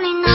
i don't Calling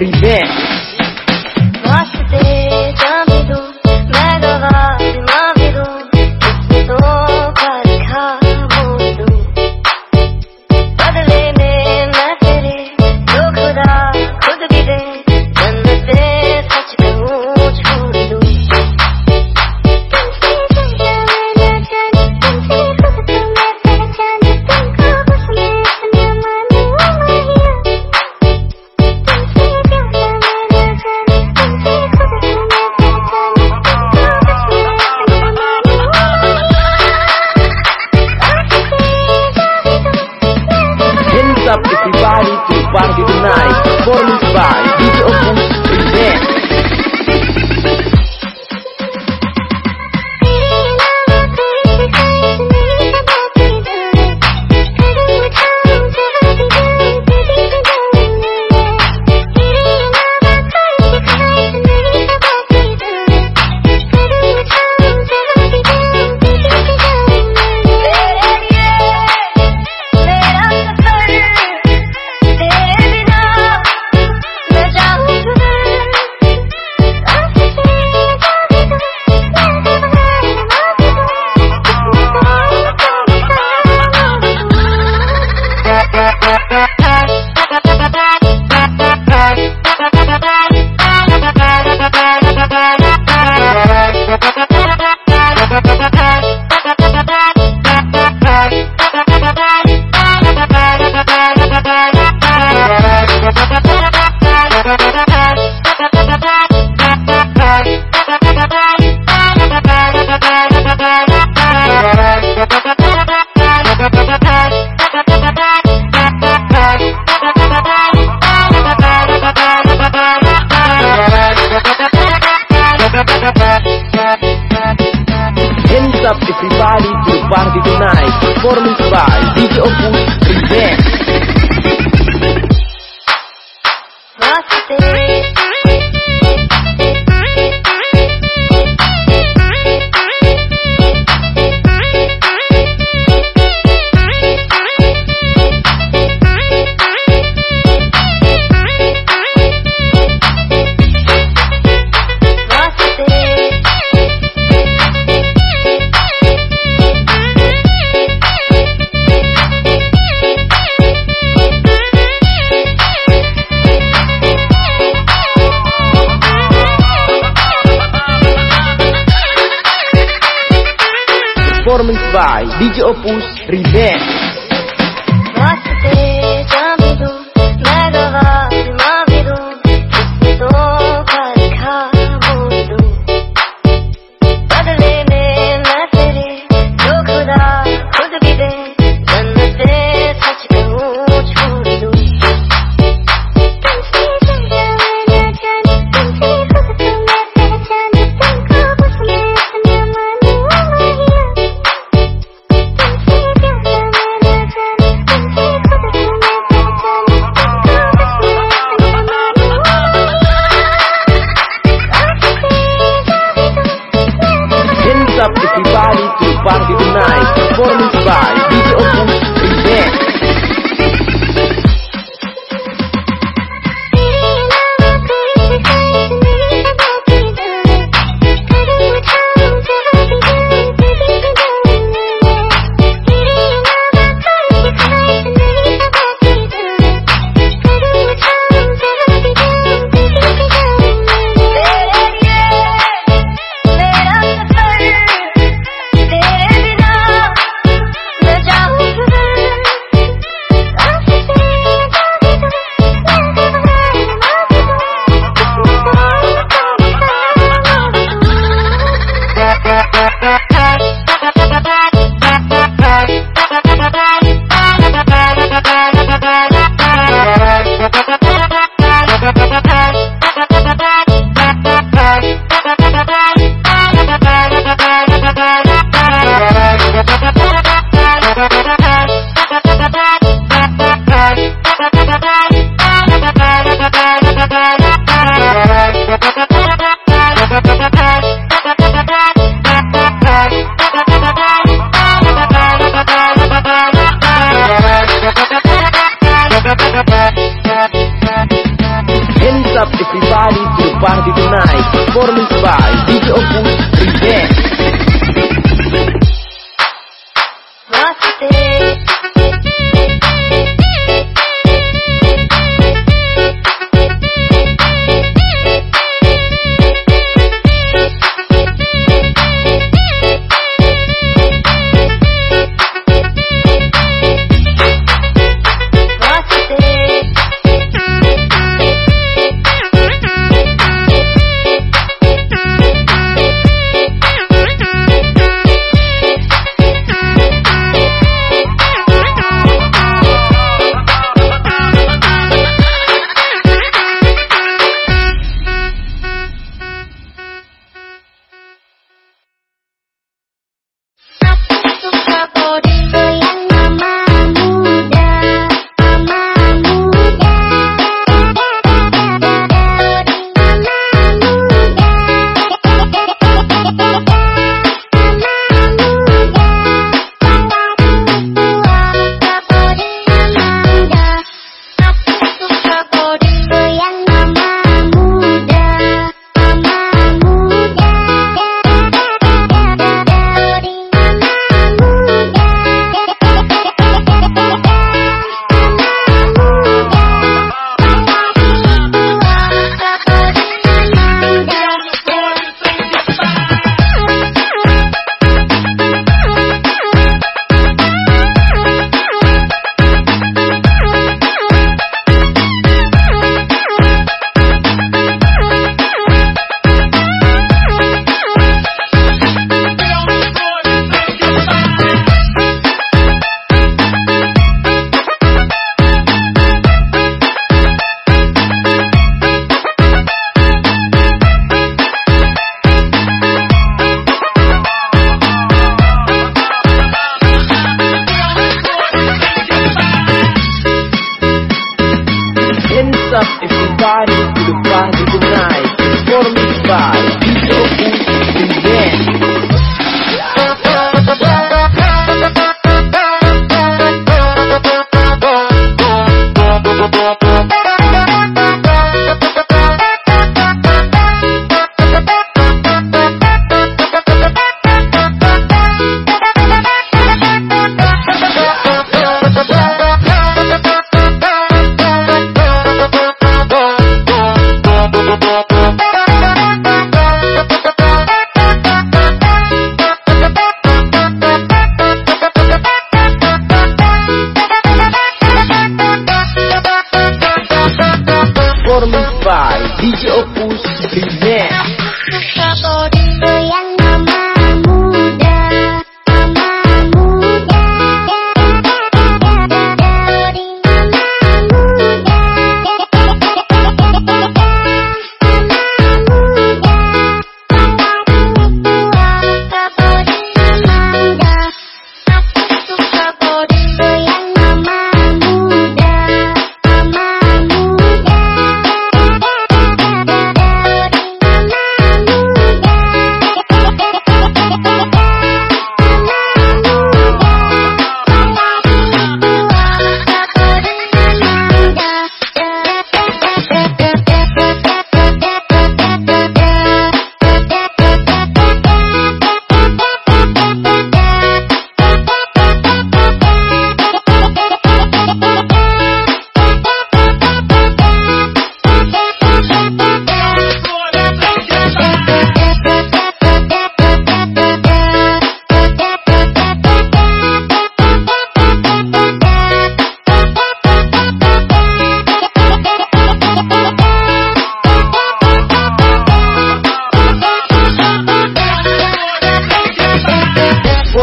primero. DJ Opus Remix Party to Party Tonight, performance by DJ Opus Revenge. Thank